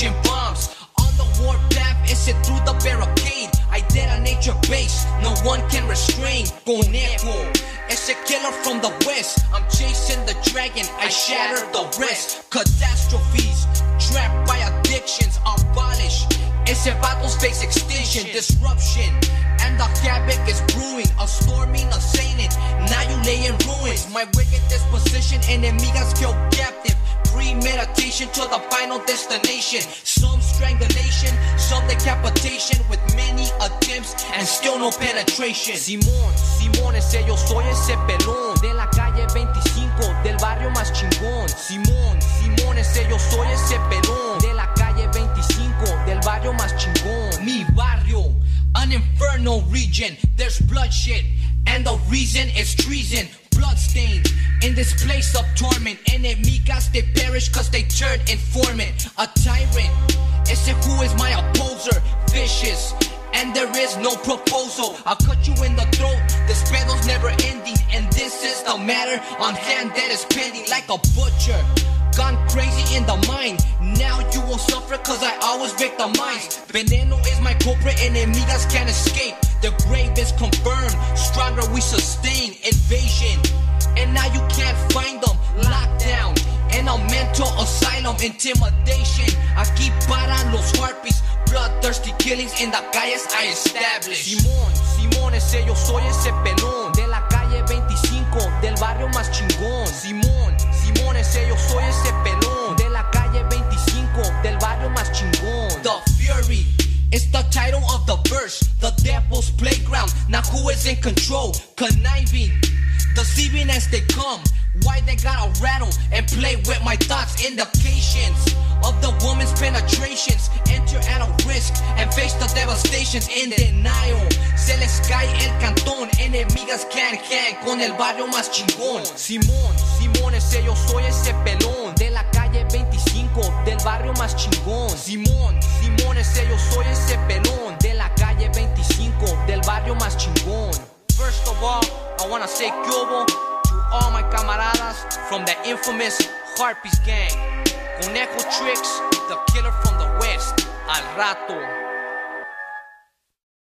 hydrogen bombs. On the warpath, is it through the barricade? I detonate your base, no one can restrain. Conejo, it's a killer from the west. I'm chasing the dragon, I shatter the rest. Catastrophes, trapped by addictions, abolish. Ese vatos face extinction, disruption, and the havoc is brewing. A storming assailant, now you lay in ruins. My wicked disposition, enemigas killed captive. Premeditation to the final destination. Some strangulation, some decapitation with many attempts and still no penetration. Simón, Simón, ese yo soy ese pelón de la calle 25 del barrio más chingón. Simón, Simón, ese yo soy ese pelón de la calle 25 del barrio más chingón. Mi barrio, an infernal region. There's bloodshed, and the reason is treason. Bloodstained in this place of torment. Enemigas, they perish cause they turn informant. A tyrant, ese who is my opposer. Vicious. And there is no proposal. I'll cut you in the throat. This battle's never ending. And this is the matter on hand that is pending like a butcher. Gone crazy in the mind. Now you will suffer cause I always victimize. Veneno is my culprit, enemigas can't escape. The grave is confirmed. Stronger we sustain asylum, intimidation. Aquí paran los harpies. Bloodthirsty killings in the calles I establish. Simón, Simón, ese yo soy ese pelón. De la calle 25, del barrio más chingón. Simón, Simón, ese yo soy ese pelón. De la calle 25, del barrio más chingón. The Fury. It's the title of the verse, the devil's playground. Now who is in control? Conniving, deceiving as they come. Why they gotta rattle and play with my thoughts? Indications of the woman's penetrations. Enter at a risk and face the devastations in denial. Se les cae el cantón, enemigas can can con el barrio más chingón. Simón, Simón, ese yo soy ese pelón de la calle 25 del barrio más chingón. Simón, Simón, ese yo soy ese pelón de la calle 25 del barrio más chingón. First of all, I wanna say to all my camaradas from the infamous Harpies gang. Conejo Tricks, the killer from the west. Al rato.